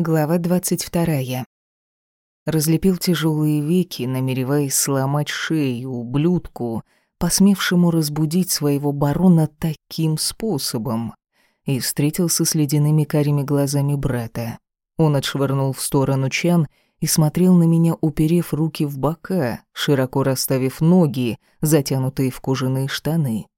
Глава двадцать вторая. Разлепил тяжелые веки, намереваясь сломать шею ублюдку, посмевшему разбудить своего барона таким способом, и встретился с ледяными карими глазами брата. Он отшвырнул в сторону чан и смотрел на меня, уперев руки в бока, широко расставив ноги, затянутые в кожаные штаны.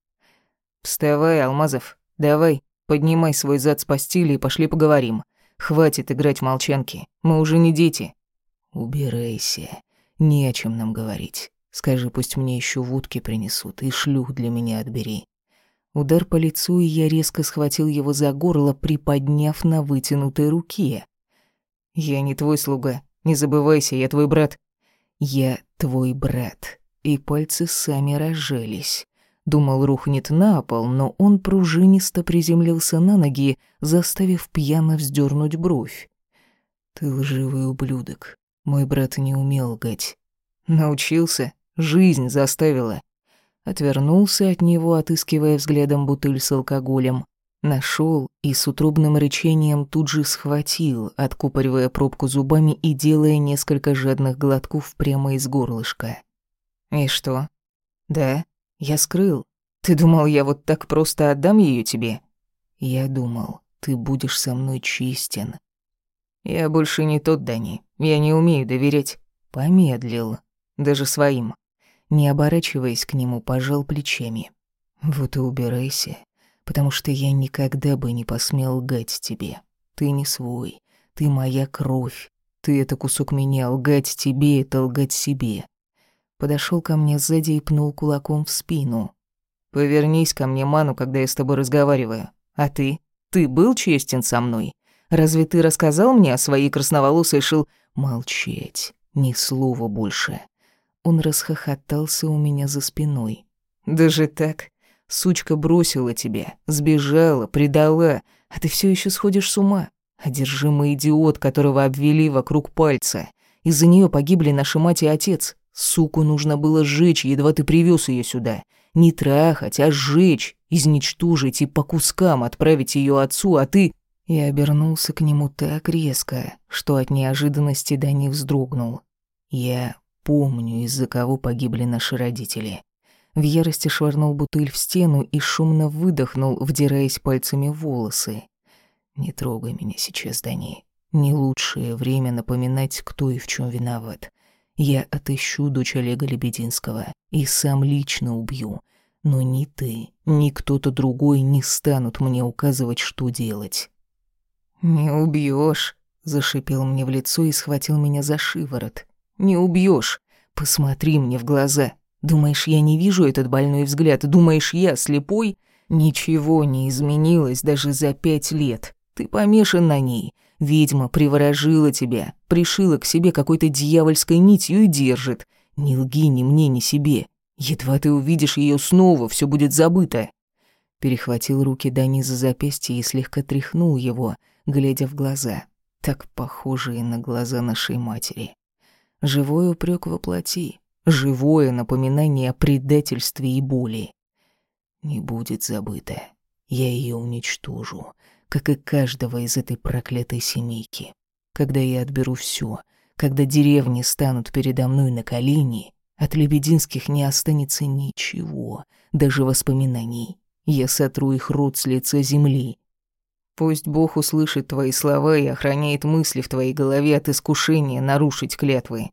«Вставай, Алмазов, давай, поднимай свой зад с постели и пошли поговорим. Хватит играть в молчанки, мы уже не дети». «Убирайся, не о чем нам говорить. Скажи, пусть мне еще водки принесут и шлюх для меня отбери». Удар по лицу, и я резко схватил его за горло, приподняв на вытянутой руке. «Я не твой слуга, не забывайся, я твой брат». «Я твой брат». И пальцы сами разжались. Думал, рухнет на пол, но он пружинисто приземлился на ноги, заставив пьяно вздернуть бровь. «Ты лживый ублюдок. Мой брат не умел лгать». «Научился. Жизнь заставила». Отвернулся от него, отыскивая взглядом бутыль с алкоголем. Нашел и с утробным рычением тут же схватил, откупоривая пробку зубами и делая несколько жадных глотков прямо из горлышка. «И что? Да, я скрыл. Ты думал, я вот так просто отдам ее тебе?» «Я думал, ты будешь со мной честен». «Я больше не тот Дани. Я не умею доверять». Помедлил. Даже своим. Не оборачиваясь к нему, пожал плечами. «Вот и убирайся потому что я никогда бы не посмел лгать тебе. Ты не свой, ты моя кровь. Ты — это кусок меня, лгать тебе — это лгать себе. Подошел ко мне сзади и пнул кулаком в спину. «Повернись ко мне, Ману, когда я с тобой разговариваю. А ты? Ты был честен со мной? Разве ты рассказал мне о своей красноволосой шил...» «Молчать. Ни слова больше». Он расхохотался у меня за спиной. «Даже так? Сучка бросила тебя, сбежала, предала, а ты все еще сходишь с ума. Одержимый идиот, которого обвели вокруг пальца. Из-за нее погибли наши мать и отец. Суку нужно было сжечь, едва ты привез ее сюда. Не трахать, а сжечь, изничтожить и по кускам отправить ее отцу, а ты... Я обернулся к нему так резко, что от неожиданности Дани вздрогнул. Я помню, из-за кого погибли наши родители. В ярости швырнул бутыль в стену и шумно выдохнул, вдираясь пальцами в волосы. «Не трогай меня сейчас, Дани. Не лучшее время напоминать, кто и в чем виноват. Я отыщу дочь Олега Лебединского и сам лично убью. Но ни ты, ни кто-то другой не станут мне указывать, что делать». «Не убьешь, зашипел мне в лицо и схватил меня за шиворот. «Не убьешь. Посмотри мне в глаза. Думаешь, я не вижу этот больной взгляд? Думаешь, я слепой? Ничего не изменилось даже за пять лет. Ты помешан на ней. Ведьма приворожила тебя, пришила к себе какой-то дьявольской нитью и держит. Не лги ни мне, ни себе. Едва ты увидишь ее снова, все будет забыто. Перехватил руки Дани за запястье и слегка тряхнул его, глядя в глаза, так похожие на глаза нашей матери. Живой упрек воплоти, живое напоминание о предательстве и боли. Не будет забыто. Я ее уничтожу, как и каждого из этой проклятой семейки. Когда я отберу все, когда деревни станут передо мной на колени, от Лебединских не останется ничего, даже воспоминаний. Я сотру их рот с лица земли. Пусть Бог услышит твои слова и охраняет мысли в твоей голове от искушения нарушить клятвы.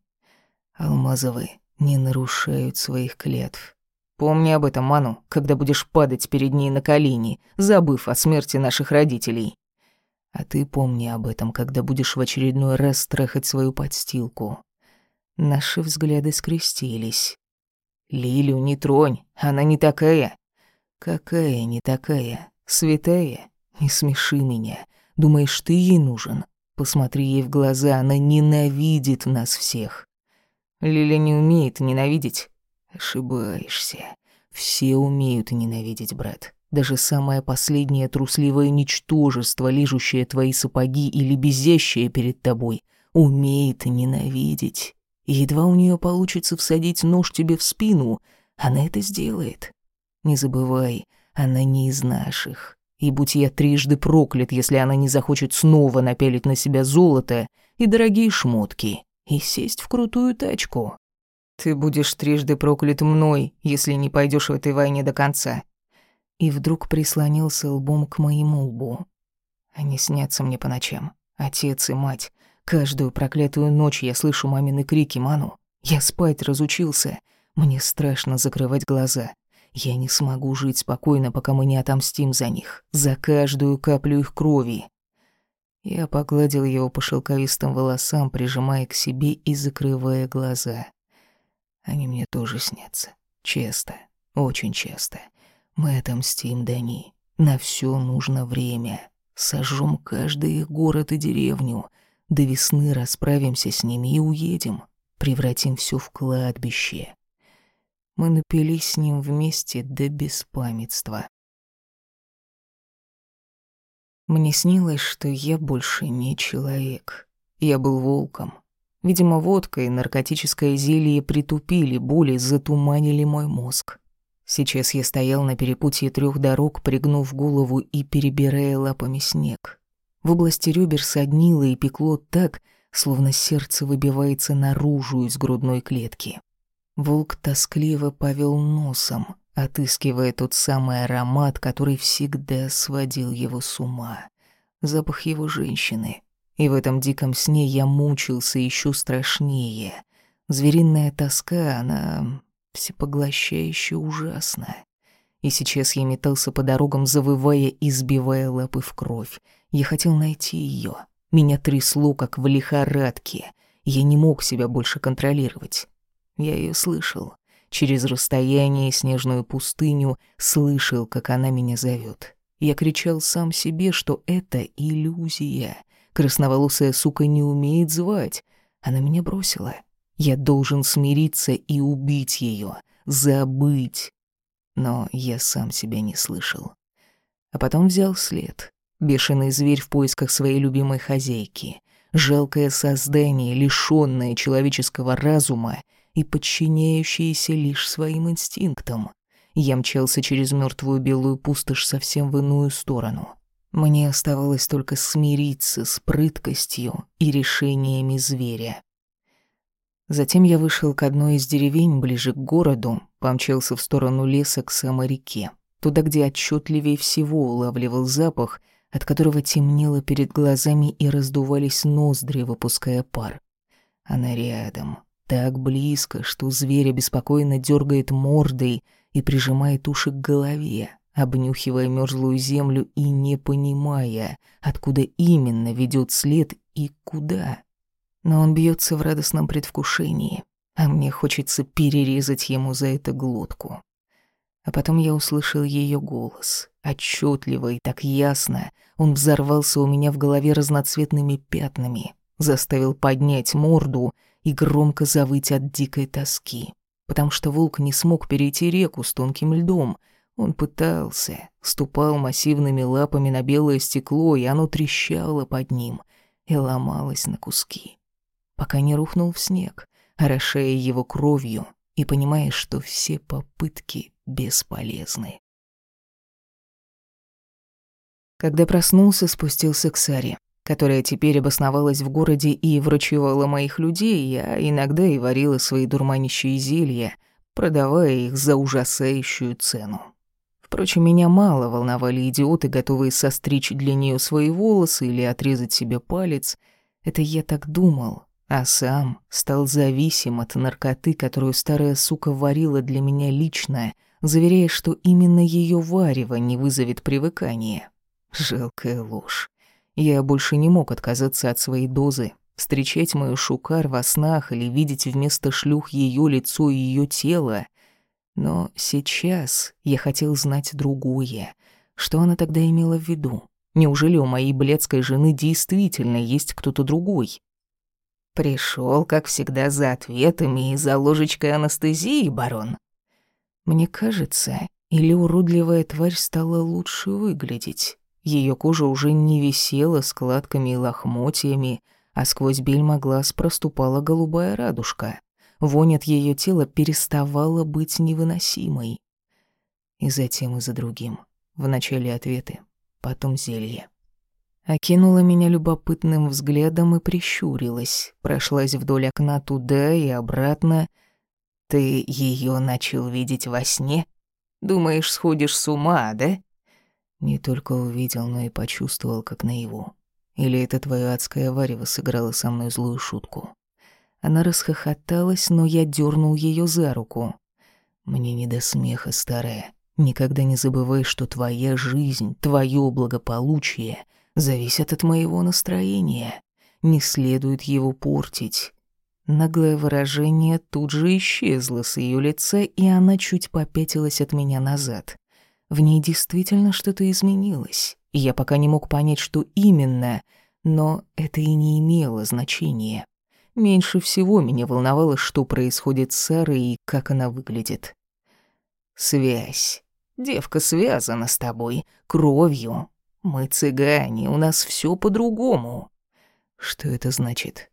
Алмазовы, не нарушают своих клятв. Помни об этом, Ману, когда будешь падать перед ней на колени, забыв о смерти наших родителей. А ты помни об этом, когда будешь в очередной раз трахать свою подстилку. Наши взгляды скрестились. Лилю не тронь, она не такая. Какая не такая? Святая? Не смеши меня. Думаешь, ты ей нужен? Посмотри ей в глаза, она ненавидит нас всех. Лиля не умеет ненавидеть. Ошибаешься. Все умеют ненавидеть, брат. Даже самое последнее трусливое ничтожество, лижущее твои сапоги или безящее перед тобой, умеет ненавидеть. Едва у нее получится всадить нож тебе в спину, она это сделает. Не забывай, она не из наших. И будь я трижды проклят, если она не захочет снова напялить на себя золото и дорогие шмотки и сесть в крутую тачку. Ты будешь трижды проклят мной, если не пойдешь в этой войне до конца. И вдруг прислонился лбом к моему лбу. Они снятся мне по ночам. Отец и мать. Каждую проклятую ночь я слышу мамины крики «Ману». Я спать разучился. Мне страшно закрывать глаза. Я не смогу жить спокойно, пока мы не отомстим за них. За каждую каплю их крови. Я погладил его по шелковистым волосам, прижимая к себе и закрывая глаза. Они мне тоже снятся. Часто. Очень часто. Мы отомстим Дани. На все нужно время. Сожжем каждый их город и деревню. До весны расправимся с ними и уедем. Превратим все в кладбище. Мы напились с ним вместе до беспамятства. Мне снилось, что я больше не человек. Я был волком. Видимо, водка и наркотическое зелье притупили боли, затуманили мой мозг. Сейчас я стоял на перепутье трех дорог, пригнув голову и перебирая лапами снег. В области ребер соднило и пекло так, словно сердце выбивается наружу из грудной клетки. Волк тоскливо повел носом, отыскивая тот самый аромат, который всегда сводил его с ума. Запах его женщины. И в этом диком сне я мучился еще страшнее. Звериная тоска, она всепоглощающе ужасная. И сейчас я метался по дорогам, завывая и сбивая лапы в кровь. Я хотел найти ее. Меня трясло, как в лихорадке. Я не мог себя больше контролировать. Я ее слышал. Через расстояние снежную пустыню слышал, как она меня зовет. Я кричал сам себе, что это иллюзия. Красноволосая сука не умеет звать. Она меня бросила. Я должен смириться и убить ее, забыть. Но я сам себя не слышал. А потом взял след. Бешеный зверь в поисках своей любимой хозяйки. Жалкое создание, лишённое человеческого разума и подчиняющееся лишь своим инстинктам. Я мчался через мертвую белую пустошь совсем в иную сторону. Мне оставалось только смириться с прыткостью и решениями зверя. Затем я вышел к одной из деревень ближе к городу, помчался в сторону леса к самой реке, туда, где отчетливее всего улавливал запах, от которого темнело перед глазами и раздувались ноздри, выпуская пар. Она рядом, так близко, что зверь беспокойно дергает мордой и прижимает уши к голове, обнюхивая мерзлую землю и не понимая, откуда именно ведет след и куда но он бьется в радостном предвкушении, а мне хочется перерезать ему за это глотку. А потом я услышал ее голос, отчетливо и так ясно. Он взорвался у меня в голове разноцветными пятнами, заставил поднять морду и громко завыть от дикой тоски. Потому что волк не смог перейти реку с тонким льдом. Он пытался, ступал массивными лапами на белое стекло, и оно трещало под ним и ломалось на куски пока не рухнул в снег, орошая его кровью и понимая, что все попытки бесполезны. Когда проснулся, спустился к Саре, которая теперь обосновалась в городе и врачевала моих людей, я иногда и варила свои дурманящие зелья, продавая их за ужасающую цену. Впрочем, меня мало волновали идиоты, готовые состричь для нее свои волосы или отрезать себе палец. Это я так думал, а сам стал зависим от наркоты, которую старая сука варила для меня лично, заверяя, что именно ее варево не вызовет привыкания. Жалкая ложь. Я больше не мог отказаться от своей дозы, встречать мою шукар во снах или видеть вместо шлюх ее лицо и ее тело. Но сейчас я хотел знать другое. Что она тогда имела в виду? Неужели у моей блядской жены действительно есть кто-то другой? Пришел, как всегда, за ответами и за ложечкой анестезии, барон. Мне кажется, или уродливая тварь стала лучше выглядеть. Ее кожа уже не висела складками и лохмотьями, а сквозь бельма глаз проступала голубая радужка. Вонь от ее тела переставала быть невыносимой. И затем и за другим. В начале ответы, потом зелье. Окинула меня любопытным взглядом и прищурилась, прошлась вдоль окна туда и обратно. «Ты ее начал видеть во сне? Думаешь, сходишь с ума, да?» Не только увидел, но и почувствовал, как наяву. Или это твоё адское варево сыграло со мной злую шутку? Она расхохоталась, но я дернул ее за руку. Мне не до смеха, старая. Никогда не забывай, что твоя жизнь, твое благополучие зависят от моего настроения. Не следует его портить. Наглое выражение тут же исчезло с ее лица, и она чуть попятилась от меня назад. В ней действительно что-то изменилось. Я пока не мог понять, что именно, но это и не имело значения. Меньше всего меня волновало, что происходит с Сарой и как она выглядит. Связь. Девка связана с тобой, кровью. Мы цыгане, у нас все по-другому. Что это значит?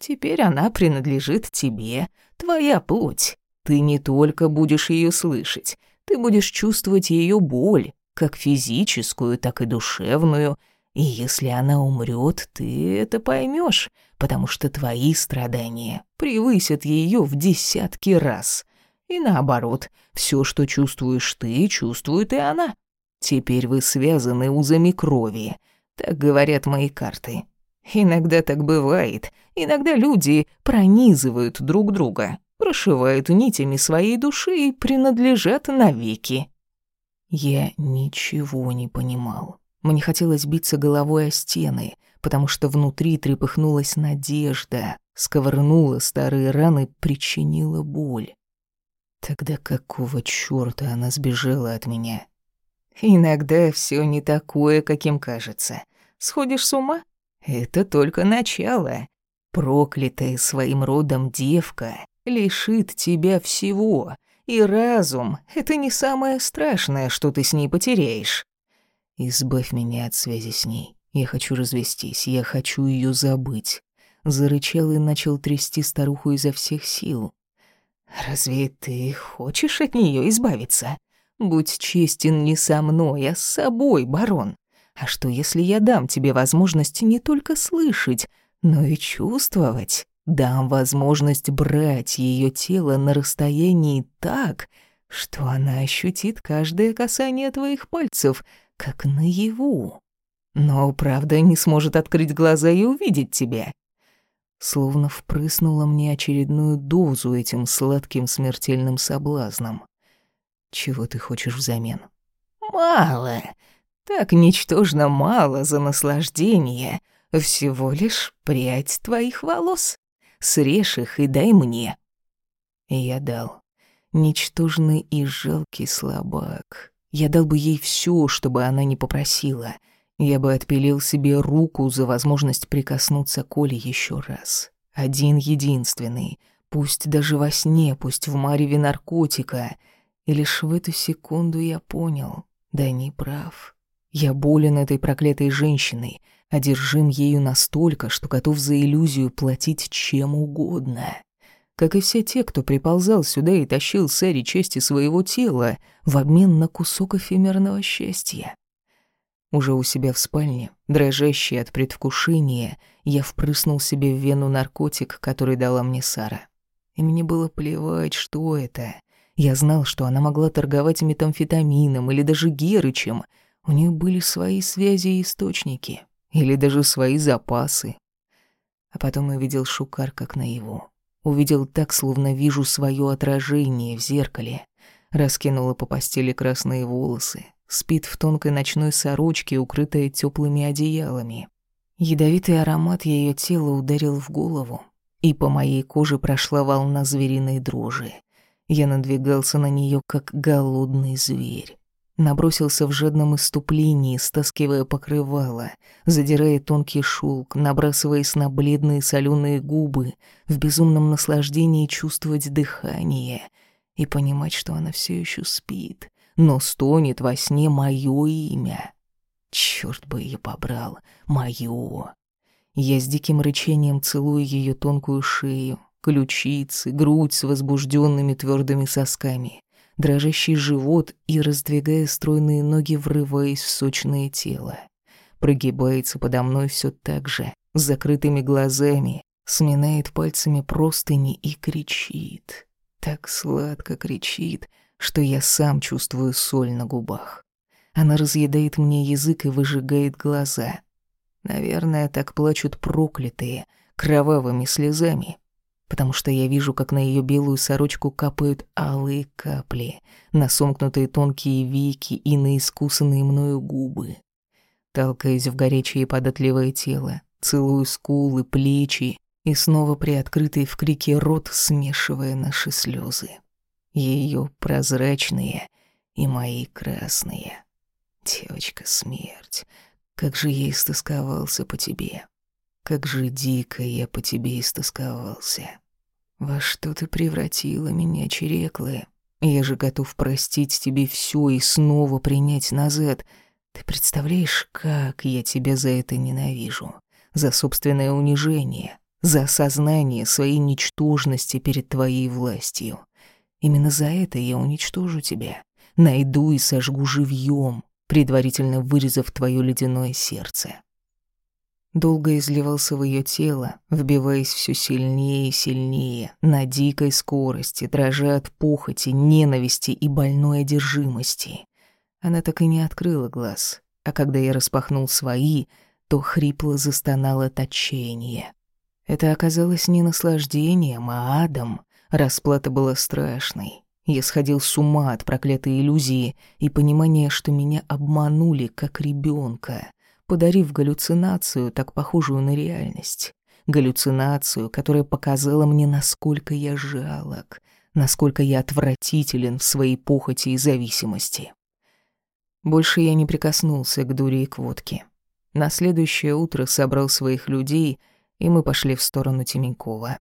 Теперь она принадлежит тебе, твоя плоть. Ты не только будешь ее слышать, ты будешь чувствовать ее боль, как физическую, так и душевную. И если она умрет, ты это поймешь, потому что твои страдания превысят ее в десятки раз. И наоборот, все, что чувствуешь ты, чувствует и она. Теперь вы связаны узами крови, так говорят мои карты. Иногда так бывает. Иногда люди пронизывают друг друга прошивают нитями своей души и принадлежат навеки. Я ничего не понимал. Мне хотелось биться головой о стены, потому что внутри трепыхнулась надежда, сковырнула старые раны, причинила боль. Тогда какого чёрта она сбежала от меня? Иногда всё не такое, каким кажется. Сходишь с ума? Это только начало. Проклятая своим родом девка лишит тебя всего, и разум — это не самое страшное, что ты с ней потеряешь. Избавь меня от связи с ней. Я хочу развестись, я хочу ее забыть. Зарычал и начал трясти старуху изо всех сил. Разве ты хочешь от нее избавиться? Будь честен не со мной, а с собой, барон. А что, если я дам тебе возможность не только слышать, но и чувствовать? Дам возможность брать ее тело на расстоянии так, что она ощутит каждое касание твоих пальцев, как наяву. Но, правда, не сможет открыть глаза и увидеть тебя. Словно впрыснула мне очередную дозу этим сладким смертельным соблазном. Чего ты хочешь взамен? Мало. Так ничтожно мало за наслаждение. Всего лишь прядь твоих волос. Срежь их и дай мне». И я дал. Ничтожный и жалкий слабак. Я дал бы ей все, чтобы она не попросила. Я бы отпилил себе руку за возможность прикоснуться к Оле еще раз. Один единственный. Пусть даже во сне, пусть в мареве наркотика. И лишь в эту секунду я понял, да не прав. Я болен этой проклятой женщиной, одержим ею настолько, что готов за иллюзию платить чем угодно. Как и все те, кто приползал сюда и тащил Сэри части своего тела в обмен на кусок эфемерного счастья. Уже у себя в спальне, дрожащий от предвкушения, я впрыснул себе в вену наркотик, который дала мне Сара. И мне было плевать, что это. Я знал, что она могла торговать метамфетамином или даже герычем. У нее были свои связи и источники или даже свои запасы. А потом увидел Шукар как наяву. Увидел так, словно вижу свое отражение в зеркале. Раскинула по постели красные волосы. Спит в тонкой ночной сорочке, укрытая теплыми одеялами. Ядовитый аромат ее тела ударил в голову, и по моей коже прошла волна звериной дрожи. Я надвигался на нее, как голодный зверь набросился в жадном иступлении, стаскивая покрывало, задирая тонкий шелк, набрасываясь на бледные соленые губы, в безумном наслаждении чувствовать дыхание и понимать, что она все еще спит, но стонет во сне мое имя. Черт бы ее побрал, мое. Я с диким рычанием целую ее тонкую шею, ключицы, грудь с возбужденными твердыми сосками дрожащий живот и, раздвигая стройные ноги, врываясь в сочное тело. Прогибается подо мной все так же, с закрытыми глазами, сминает пальцами простыни и кричит. Так сладко кричит, что я сам чувствую соль на губах. Она разъедает мне язык и выжигает глаза. Наверное, так плачут проклятые, кровавыми слезами, потому что я вижу, как на ее белую сорочку капают алые капли, на сомкнутые тонкие веки и на искусанные мною губы. Толкаюсь в горячее податливое тело, целую скулы, плечи и снова приоткрытый в крике рот, смешивая наши слезы. Ее прозрачные и мои красные. Девочка, смерть, как же я истосковался по тебе. Как же дико я по тебе истосковался. Во что ты превратила меня, Череклая? Я же готов простить тебе все и снова принять назад — ты представляешь, как я тебя за это ненавижу? За собственное унижение, за осознание своей ничтожности перед твоей властью. Именно за это я уничтожу тебя. Найду и сожгу живьем, предварительно вырезав твое ледяное сердце. Долго изливался в ее тело, вбиваясь все сильнее и сильнее, на дикой скорости, дрожа от похоти, ненависти и больной одержимости. Она так и не открыла глаз, а когда я распахнул свои, то хрипло застонала от отчаяния. Это оказалось не наслаждением, а адом. Расплата была страшной. Я сходил с ума от проклятой иллюзии и понимания, что меня обманули как ребенка, подарив галлюцинацию, так похожую на реальность. Галлюцинацию, которая показала мне, насколько я жалок, насколько я отвратителен в своей похоти и зависимости. Больше я не прикоснулся к дуре и к водке. На следующее утро собрал своих людей, и мы пошли в сторону Теменькова.